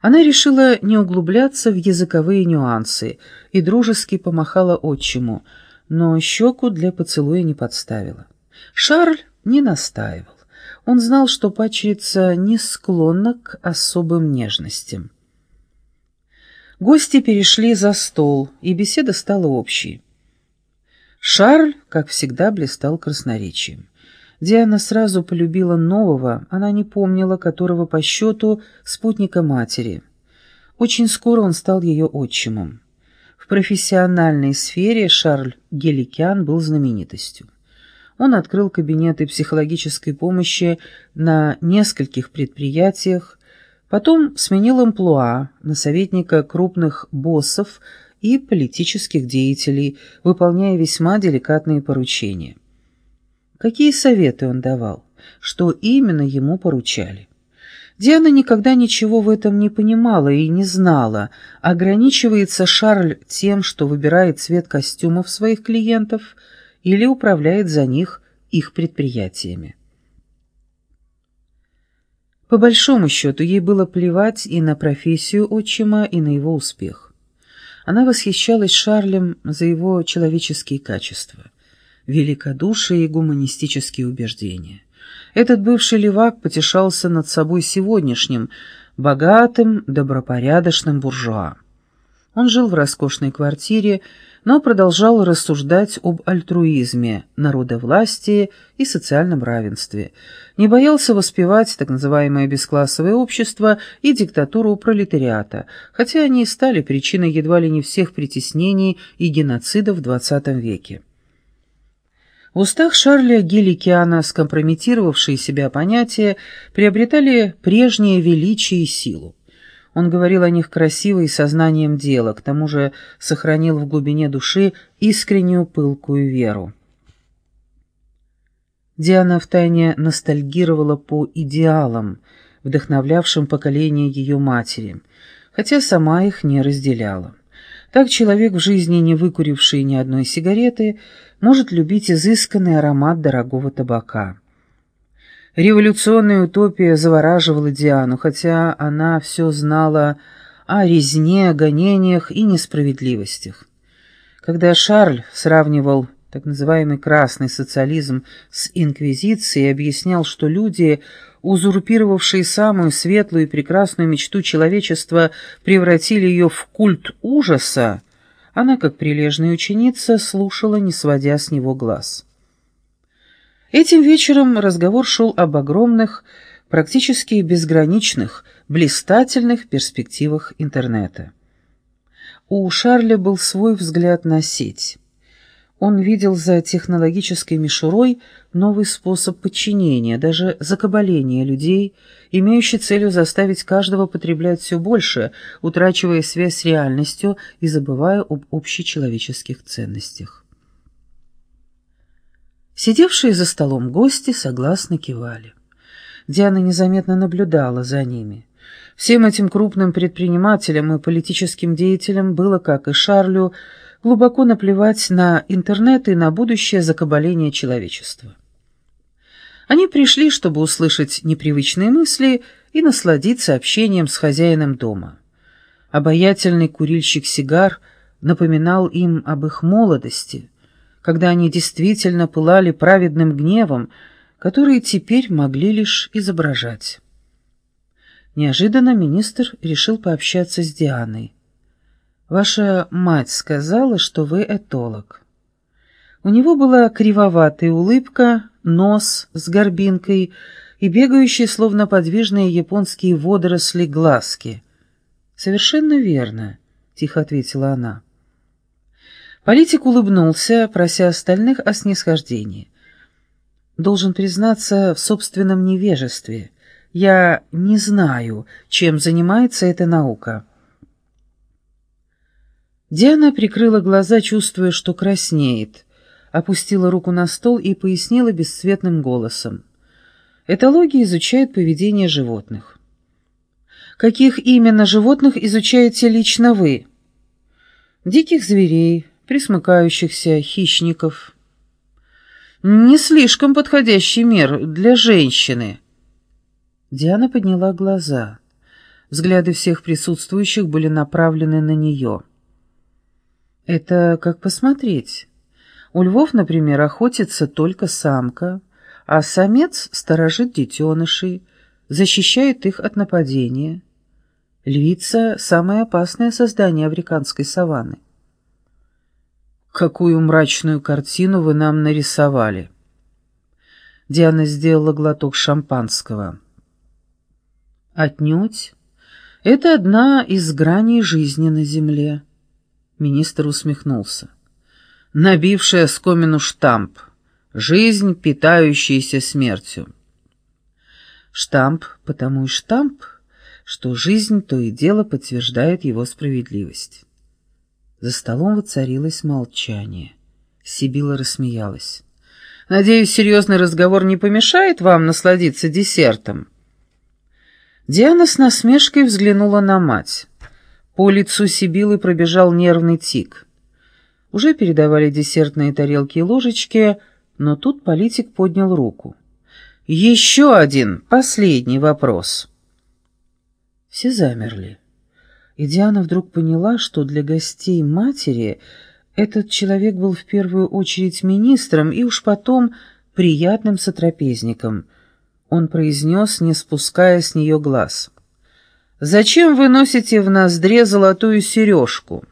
Она решила не углубляться в языковые нюансы и дружески помахала отчиму, но щеку для поцелуя не подставила. Шарль не настаивал. Он знал, что пачерица не склонна к особым нежностям. Гости перешли за стол, и беседа стала общей. Шарль, как всегда, блистал красноречием. Диана сразу полюбила нового, она не помнила, которого по счету спутника матери. Очень скоро он стал ее отчимом. В профессиональной сфере Шарль Геликян был знаменитостью. Он открыл кабинеты психологической помощи на нескольких предприятиях, потом сменил амплуа на советника крупных боссов и политических деятелей, выполняя весьма деликатные поручения. Какие советы он давал? Что именно ему поручали? Диана никогда ничего в этом не понимала и не знала, ограничивается Шарль тем, что выбирает цвет костюмов своих клиентов или управляет за них их предприятиями. По большому счету, ей было плевать и на профессию отчима, и на его успех. Она восхищалась Шарлем за его человеческие качества великодушие и гуманистические убеждения. Этот бывший левак потешался над собой сегодняшним, богатым, добропорядочным буржуа. Он жил в роскошной квартире, но продолжал рассуждать об альтруизме, народовластии и социальном равенстве. Не боялся воспевать так называемое бесклассовое общество и диктатуру пролетариата, хотя они и стали причиной едва ли не всех притеснений и геноцидов в XX веке. В устах Шарля Геликиана скомпрометировавшие себя понятия приобретали прежнее величие и силу. Он говорил о них красиво и сознанием дела, к тому же сохранил в глубине души искреннюю пылкую веру. Диана втайне ностальгировала по идеалам, вдохновлявшим поколение ее матери, хотя сама их не разделяла. Так человек, в жизни не выкуривший ни одной сигареты, может любить изысканный аромат дорогого табака. Революционная утопия завораживала Диану, хотя она все знала о резне, гонениях и несправедливостях. Когда Шарль сравнивал так называемый красный социализм с инквизицией и объяснял, что люди, узурпировавшие самую светлую и прекрасную мечту человечества, превратили ее в культ ужаса, она, как прилежная ученица, слушала, не сводя с него глаз. Этим вечером разговор шел об огромных, практически безграничных, блистательных перспективах интернета. У Шарля был свой взгляд на сеть. Он видел за технологической мишурой новый способ подчинения, даже закабаления людей, имеющий целью заставить каждого потреблять все больше, утрачивая связь с реальностью и забывая об общечеловеческих ценностях. Сидевшие за столом гости согласно кивали. Диана незаметно наблюдала за ними. Всем этим крупным предпринимателям и политическим деятелям было, как и Шарлю, глубоко наплевать на интернет и на будущее закабаление человечества. Они пришли, чтобы услышать непривычные мысли и насладиться общением с хозяином дома. Обаятельный курильщик сигар напоминал им об их молодости, когда они действительно пылали праведным гневом, который теперь могли лишь изображать. Неожиданно министр решил пообщаться с Дианой. Ваша мать сказала, что вы этолог. У него была кривоватая улыбка, нос с горбинкой и бегающие, словно подвижные японские водоросли, глазки. «Совершенно верно», — тихо ответила она. Политик улыбнулся, прося остальных о снисхождении. «Должен признаться в собственном невежестве. Я не знаю, чем занимается эта наука». Диана прикрыла глаза, чувствуя, что краснеет, опустила руку на стол и пояснила бесцветным голосом. Этология изучает поведение животных. Каких именно животных изучаете лично вы? Диких зверей, присмыкающихся, хищников. Не слишком подходящий мир для женщины. Диана подняла глаза. Взгляды всех присутствующих были направлены на нее. Это как посмотреть. У львов, например, охотится только самка, а самец сторожит детенышей, защищает их от нападения. Львица — самое опасное создание африканской саванны. «Какую мрачную картину вы нам нарисовали!» Диана сделала глоток шампанского. «Отнюдь. Это одна из граней жизни на земле». Министр усмехнулся. «Набившая скомину штамп. Жизнь, питающаяся смертью». Штамп, потому и штамп, что жизнь то и дело подтверждает его справедливость. За столом воцарилось молчание. Сибила рассмеялась. «Надеюсь, серьезный разговор не помешает вам насладиться десертом?» Диана с насмешкой взглянула на мать. По лицу Сибилы пробежал нервный тик. Уже передавали десертные тарелки и ложечки, но тут политик поднял руку. «Еще один, последний вопрос». Все замерли. И Диана вдруг поняла, что для гостей матери этот человек был в первую очередь министром и уж потом приятным сотрапезником. Он произнес, не спуская с нее глаз. «Зачем вы носите в ноздре золотую сережку?»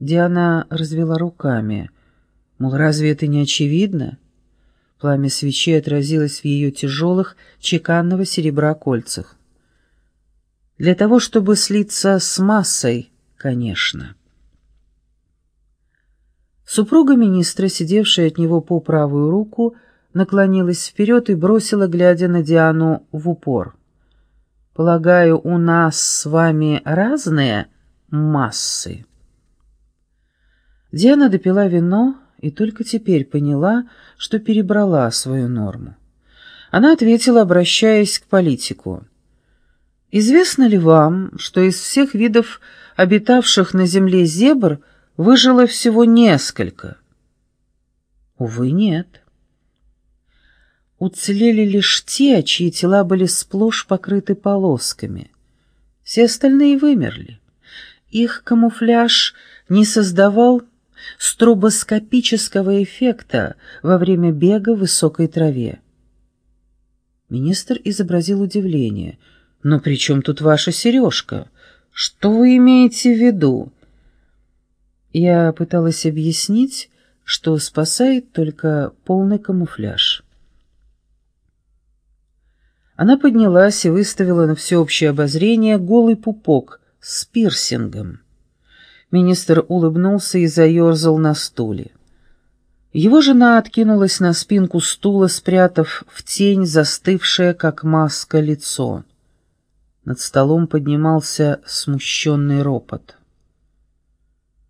Диана развела руками. Мол, разве это не очевидно? Пламя свечи отразилось в ее тяжелых, чеканного серебра кольцах. Для того, чтобы слиться с массой, конечно. Супруга министра, сидевшая от него по правую руку, наклонилась вперед и бросила, глядя на Диану, в упор. «Полагаю, у нас с вами разные массы?» Диана допила вино и только теперь поняла, что перебрала свою норму. Она ответила, обращаясь к политику. Известно ли вам, что из всех видов обитавших на земле зебр выжило всего несколько? Увы, нет. Уцелели лишь те, чьи тела были сплошь покрыты полосками. Все остальные вымерли. Их камуфляж не создавал стробоскопического эффекта во время бега в высокой траве. Министр изобразил удивление — «Но при чем тут ваша сережка? Что вы имеете в виду?» Я пыталась объяснить, что спасает только полный камуфляж. Она поднялась и выставила на всеобщее обозрение голый пупок с пирсингом. Министр улыбнулся и заерзал на стуле. Его жена откинулась на спинку стула, спрятав в тень застывшее, как маска, лицо. Над столом поднимался смущенный ропот.